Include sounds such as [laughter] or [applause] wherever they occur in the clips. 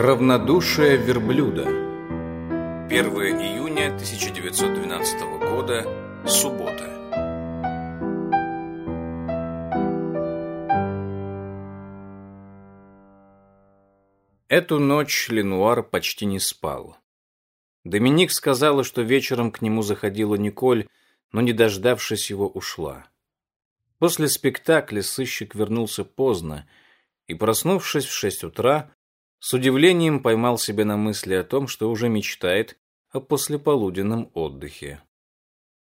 Равнодушие верблюда 1 июня 1912 года Суббота Эту ночь Ленуар почти не спал. Доминик сказала, что вечером к нему заходила Николь, но, не дождавшись его, ушла. После спектакля сыщик вернулся поздно и, проснувшись в шесть утра, с удивлением поймал себя на мысли о том, что уже мечтает о послеполуденном отдыхе.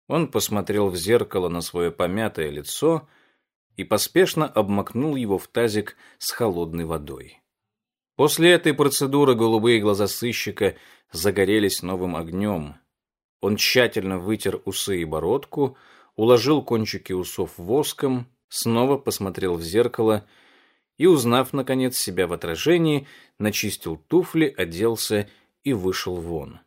Он посмотрел в зеркало на свое помятое лицо и поспешно обмакнул его в тазик с холодной водой. После этой процедуры голубые глаза сыщика загорелись новым огнем. Он тщательно вытер усы и бородку, уложил кончики усов воском, снова посмотрел в зеркало и, узнав, наконец, себя в отражении, начистил туфли, оделся и вышел вон.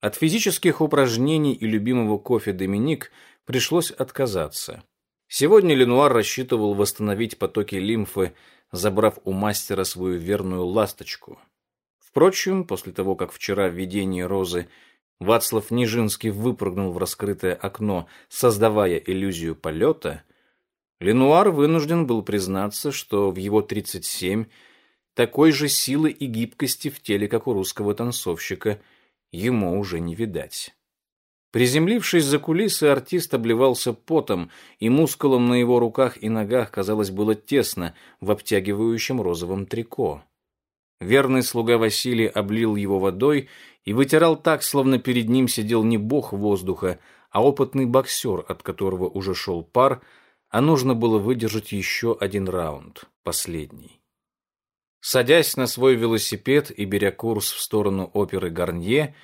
От физических упражнений и любимого кофе Доминик пришлось отказаться. Сегодня Ленуар рассчитывал восстановить потоки лимфы, забрав у мастера свою верную ласточку. Впрочем, после того, как вчера в видении Розы Вацлав Нижинский выпрыгнул в раскрытое окно, создавая иллюзию полета, Ленуар вынужден был признаться, что в его 37 такой же силы и гибкости в теле, как у русского танцовщика, ему уже не видать. Приземлившись за кулисы, артист обливался потом, и мускулам на его руках и ногах, казалось, было тесно в обтягивающем розовом трико. Верный слуга Василий облил его водой и вытирал так, словно перед ним сидел не бог воздуха, а опытный боксер, от которого уже шел пар, а нужно было выдержать еще один раунд, последний. Садясь на свой велосипед и беря курс в сторону оперы Гарнье,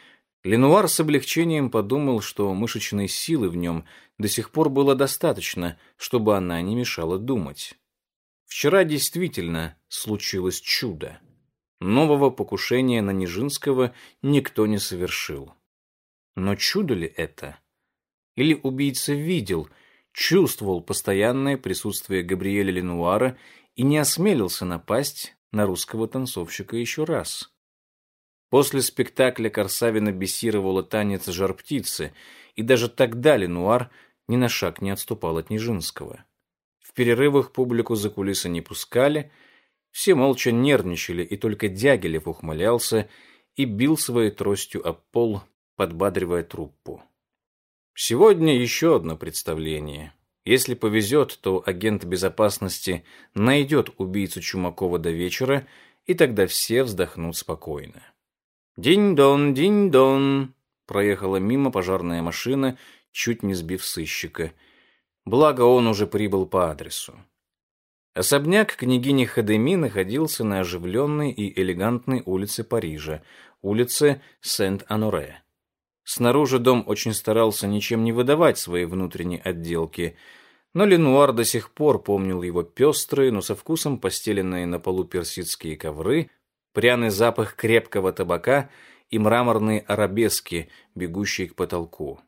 Ленуар с облегчением подумал, что мышечной силы в нем до сих пор было достаточно, чтобы она не мешала думать. Вчера действительно случилось чудо. Нового покушения на Нижинского никто не совершил. Но чудо ли это? Или убийца видел, чувствовал постоянное присутствие Габриэля Ленуара и не осмелился напасть на русского танцовщика еще раз? После спектакля Корсавина бесировала танец жар-птицы, и даже тогда Ленуар ни на шаг не отступал от Нижинского. В перерывах публику за кулисы не пускали — все молча нервничали, и только Дягилев ухмылялся и бил своей тростью об пол, подбадривая труппу. Сегодня еще одно представление. Если повезет, то агент безопасности найдет убийцу Чумакова до вечера, и тогда все вздохнут спокойно. «Динь-дон, динь-дон!» проехала мимо пожарная машина, чуть не сбив сыщика. Благо он уже прибыл по адресу. Особняк княгини Хадеми находился на оживленной и элегантной улице Парижа, улице Сент-Аноре. Снаружи дом очень старался ничем не выдавать своей внутренней отделки, но Ленуар до сих пор помнил его пестрые, но со вкусом постеленные на полу персидские ковры, пряный запах крепкого табака и мраморные арабески, бегущие к потолку.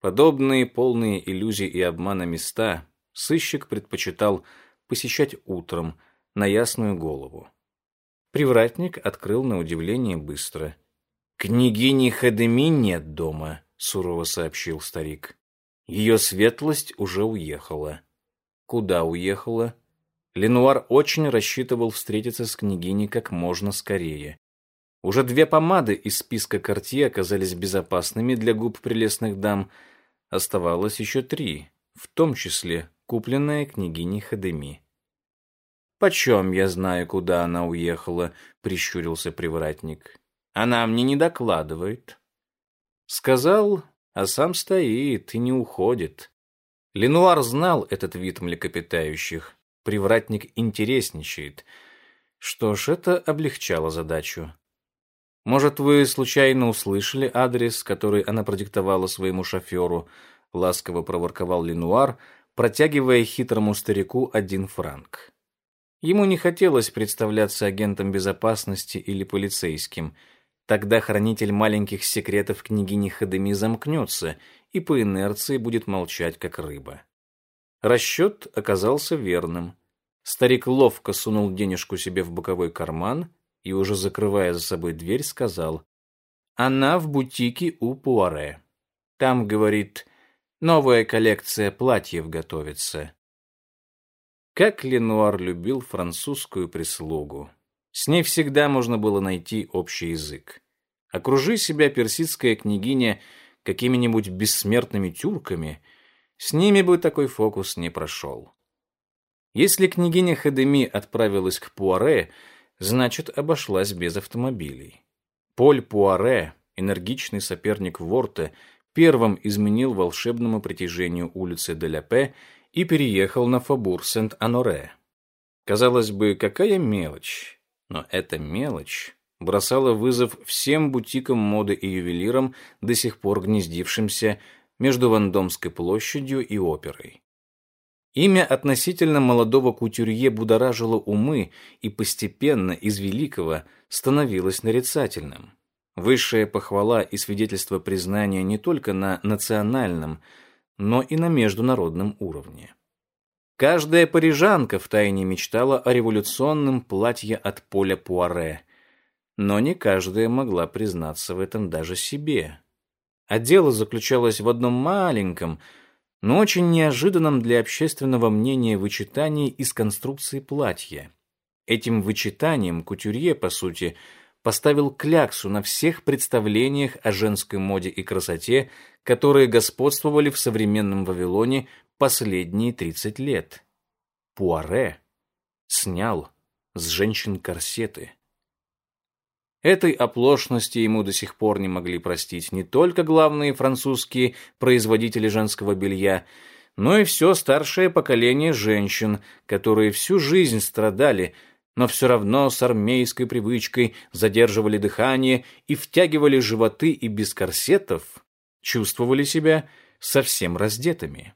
Подобные полные иллюзий и обмана места сыщик предпочитал посещать утром на ясную голову. Привратник открыл на удивление быстро. «Княгини Хадеми нет дома», — сурово сообщил старик. «Ее светлость уже уехала». «Куда уехала?» Ленуар очень рассчитывал встретиться с княгиней как можно скорее. Уже две помады из списка Кортье оказались безопасными для губ прелестных дам. Оставалось еще три, в том числе купленная княгиней Хадеми. «Почем я знаю, куда она уехала?» — прищурился привратник. «Она мне не докладывает». Сказал, а сам стоит и не уходит. Ленуар знал этот вид млекопитающих. Привратник интересничает. Что ж, это облегчало задачу. «Может, вы случайно услышали адрес, который она продиктовала своему шоферу?» — ласково проворковал Ленуар, протягивая хитрому старику один франк. Ему не хотелось представляться агентом безопасности или полицейским. Тогда хранитель маленьких секретов княгини Хадеми замкнется и по инерции будет молчать, как рыба. Расчет оказался верным. Старик ловко сунул денежку себе в боковой карман и, уже закрывая за собой дверь, сказал, «Она в бутике у Пуаре. Там, говорит, новая коллекция платьев готовится». Как Ленуар любил французскую прислугу. С ней всегда можно было найти общий язык. Окружи себя персидская княгиня какими-нибудь бессмертными тюрками, с ними бы такой фокус не прошел. Если княгиня Хадеми отправилась к Пуаре, значит, обошлась без автомобилей. Поль Пуаре, энергичный соперник Ворта, первым изменил волшебному притяжению улицы Деляпе и переехал на Фабур Сент-Аноре. Казалось бы, какая мелочь, но эта мелочь бросала вызов всем бутикам моды и ювелирам, до сих пор гнездившимся между Вандомской площадью и оперой. Имя относительно молодого кутюрье будоражило умы и постепенно из великого становилось нарицательным. Высшая похвала и свидетельство признания не только на национальном, но и на международном уровне. Каждая парижанка втайне мечтала о революционном платье от Поля Пуаре, но не каждая могла признаться в этом даже себе. А дело заключалось в одном маленьком, но очень неожиданном для общественного мнения вычитании из конструкции платья. Этим вычитанием кутюрье, по сути, поставил кляксу на всех представлениях о женской моде и красоте, которые господствовали в современном Вавилоне последние 30 лет. Пуаре снял с женщин корсеты. Этой оплошности ему до сих пор не могли простить не только главные французские производители женского белья, но и все старшее поколение женщин, которые всю жизнь страдали, но все равно с армейской привычкой задерживали дыхание и втягивали животы и без корсетов чувствовали себя совсем раздетыми.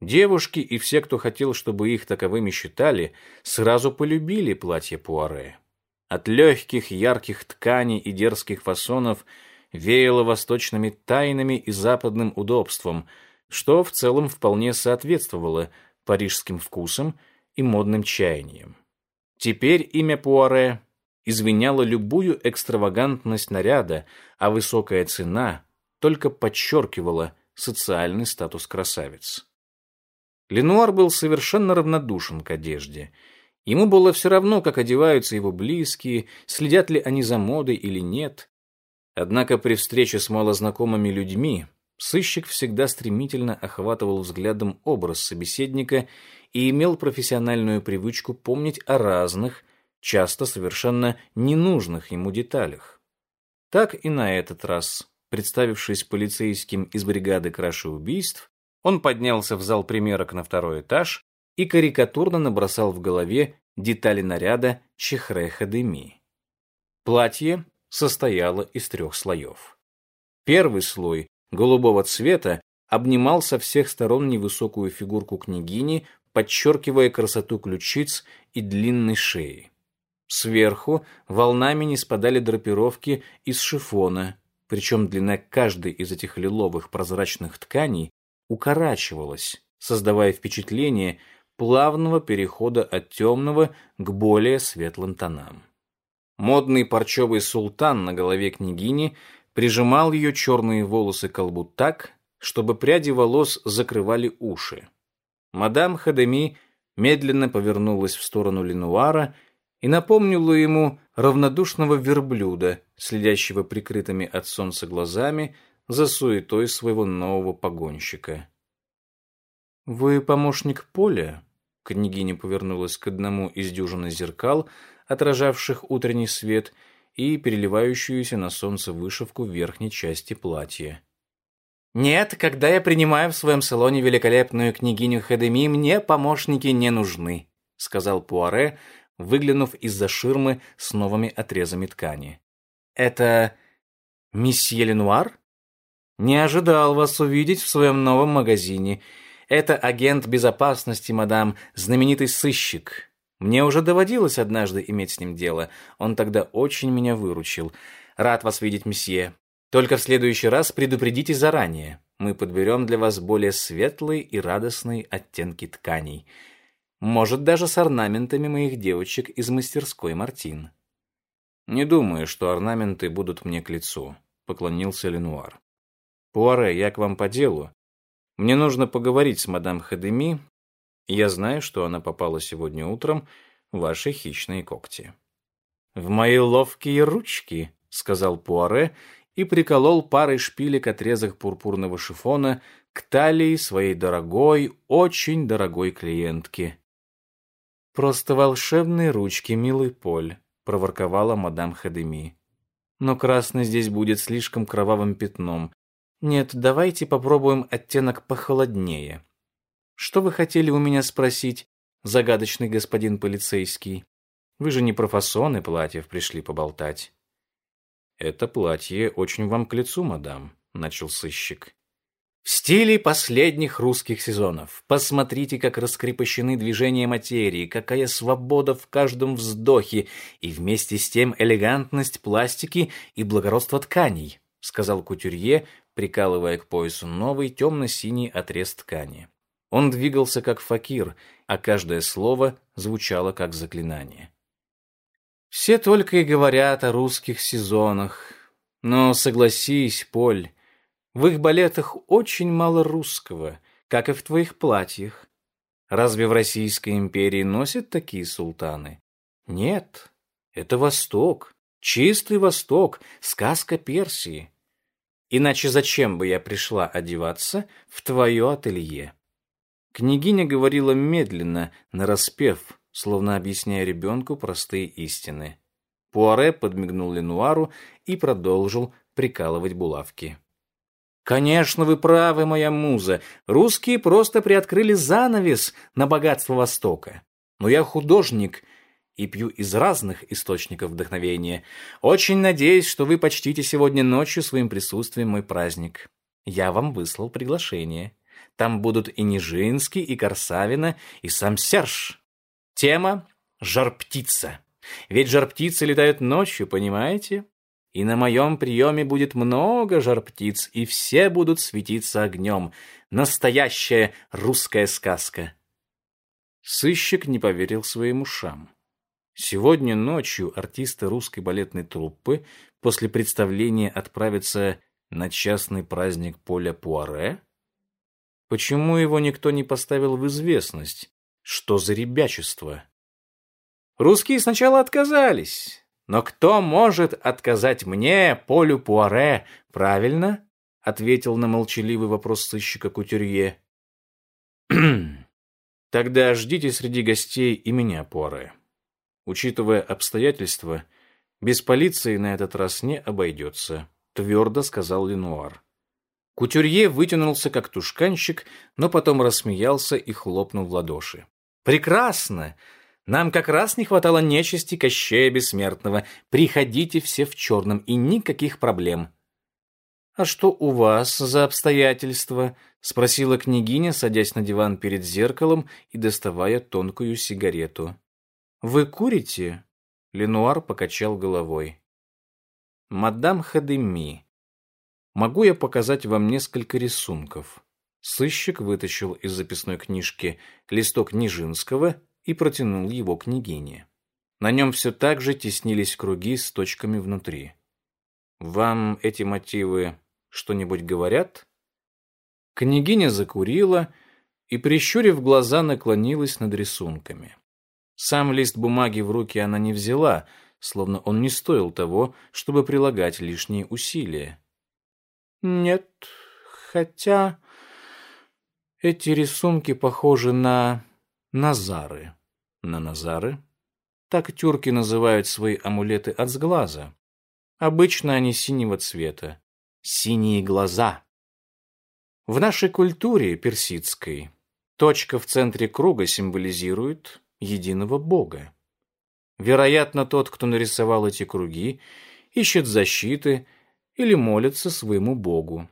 Девушки и все, кто хотел, чтобы их таковыми считали, сразу полюбили платье Пуаре. От легких, ярких тканей и дерзких фасонов веяло восточными тайнами и западным удобством, что в целом вполне соответствовало парижским вкусам и модным чаяниям. Теперь имя Пуаре извиняло любую экстравагантность наряда, а высокая цена только подчеркивала социальный статус красавиц. Ленуар был совершенно равнодушен к одежде – Ему было все равно, как одеваются его близкие, следят ли они за модой или нет. Однако при встрече с малознакомыми людьми сыщик всегда стремительно охватывал взглядом образ собеседника и имел профессиональную привычку помнить о разных, часто совершенно ненужных ему деталях. Так и на этот раз, представившись полицейским из бригады краши убийств, он поднялся в зал примерок на второй этаж и карикатурно набросал в голове детали наряда Чехре-Хадеми. Платье состояло из трех слоев. Первый слой, голубого цвета, обнимал со всех сторон невысокую фигурку княгини, подчеркивая красоту ключиц и длинной шеи. Сверху волнами не спадали драпировки из шифона, причем длина каждой из этих лиловых прозрачных тканей укорачивалась, создавая впечатление, плавного перехода от темного к более светлым тонам. Модный парчевый султан на голове княгини прижимал ее черные волосы к колбу так, чтобы пряди волос закрывали уши. Мадам Хадеми медленно повернулась в сторону Ленуара и напомнила ему равнодушного верблюда, следящего прикрытыми от солнца глазами за суетой своего нового погонщика. «Вы помощник Поля?» Княгиня повернулась к одному из дюжины зеркал, отражавших утренний свет и переливающуюся на солнце вышивку верхней части платья. «Нет, когда я принимаю в своем салоне великолепную княгиню Хедеми, мне помощники не нужны», сказал Пуаре, выглянув из-за ширмы с новыми отрезами ткани. «Это месье Ленуар? Не ожидал вас увидеть в своем новом магазине. Это агент безопасности, мадам, знаменитый сыщик. Мне уже доводилось однажды иметь с ним дело. Он тогда очень меня выручил. Рад вас видеть, месье. Только в следующий раз предупредите заранее. Мы подберем для вас более светлые и радостные оттенки тканей. Может, даже с орнаментами моих девочек из мастерской Мартин. Не думаю, что орнаменты будут мне к лицу, поклонился Ленуар. Пуаре, я к вам по делу. Мне нужно поговорить с мадам Хадеми. Я знаю, что она попала сегодня утром в ваши хищные когти. В мои ловкие ручки, сказал Пуаре и приколол парой шпилек отрезок пурпурного шифона к талии своей дорогой, очень дорогой клиентки. Просто волшебные ручки, милый Поль, проворковала мадам Хадеми. Но красный здесь будет слишком кровавым пятном. Нет, давайте попробуем оттенок похолоднее. Что вы хотели у меня спросить, загадочный господин полицейский? Вы же не про фасоны платьев пришли поболтать. Это платье очень вам к лицу, мадам, начал сыщик. В стиле последних русских сезонов. Посмотрите, как раскрепощены движения материи, какая свобода в каждом вздохе и вместе с тем элегантность пластики и благородство тканей, сказал кутюрье, прикалывая к поясу новый темно-синий отрез ткани. Он двигался как факир, а каждое слово звучало как заклинание. Все только и говорят о русских сезонах. Но согласись, Поль, в их балетах очень мало русского, как и в твоих платьях. Разве в Российской империи носят такие султаны? Нет, это Восток, чистый Восток, сказка Персии. Иначе зачем бы я пришла одеваться в твое ателье? Княгиня говорила медленно, нараспев, словно объясняя ребенку простые истины. Пуаре подмигнул Ленуару и продолжил прикалывать булавки. Конечно, вы правы, моя муза. Русские просто приоткрыли занавес на богатство Востока. Но я художник и пью из разных источников вдохновения. Очень надеюсь, что вы почтите сегодня ночью своим присутствием мой праздник. Я вам выслал приглашение. Там будут и Нижинский, и Корсавина, и сам Серж. Тема — жар-птица. Ведь жар-птицы летают ночью, понимаете? И на моем приеме будет много жар-птиц, и все будут светиться огнем. Настоящая русская сказка. Сыщик не поверил своим ушам. Сегодня ночью артисты русской балетной труппы после представления отправятся на частный праздник Поля Пуаре? Почему его никто не поставил в известность? Что за ребячество? Русские сначала отказались. Но кто может отказать мне, Полю Пуаре, правильно? Ответил на молчаливый вопрос сыщика Кутюрье. [clears throat] Тогда ждите среди гостей и меня, Пуаре. Учитывая обстоятельства, без полиции на этот раз не обойдется, твердо сказал Ленуар. Кутюрье вытянулся как тушканщик, но потом рассмеялся и хлопнул в ладоши. «Прекрасно! Нам как раз не хватало нечисти Кощея Бессмертного. Приходите все в черном, и никаких проблем». «А что у вас за обстоятельства?» — спросила княгиня, садясь на диван перед зеркалом и доставая тонкую сигарету. Вы курите? Ленуар покачал головой. Мадам Хадеми, могу я показать вам несколько рисунков? Сыщик вытащил из записной книжки листок Нижинского и протянул его княгине. На нем все так же теснились круги с точками внутри. Вам эти мотивы что-нибудь говорят? Княгиня закурила и, прищурив глаза, наклонилась над рисунками. Сам лист бумаги в руки она не взяла, словно он не стоил того, чтобы прилагать лишние усилия. Нет, хотя эти рисунки похожи на назары. На назары? Так тюрки называют свои амулеты от сглаза. Обычно они синего цвета. Синие глаза. В нашей культуре персидской точка в центре круга символизирует единого Бога. Вероятно, тот, кто нарисовал эти круги, ищет защиты или молится своему Богу.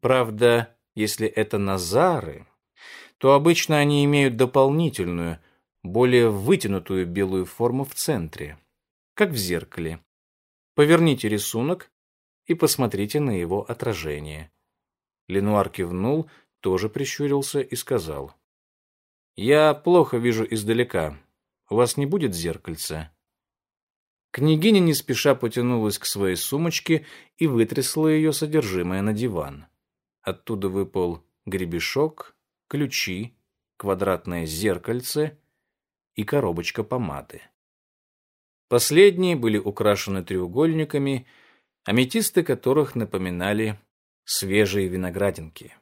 Правда, если это назары, то обычно они имеют дополнительную, более вытянутую белую форму в центре, как в зеркале. Поверните рисунок и посмотрите на его отражение. Ленуар кивнул, тоже прищурился и сказал. Я плохо вижу издалека. У вас не будет зеркальца? Княгиня не спеша потянулась к своей сумочке и вытрясла ее содержимое на диван. Оттуда выпал гребешок, ключи, квадратное зеркальце и коробочка помады. Последние были украшены треугольниками, аметисты которых напоминали свежие виноградинки.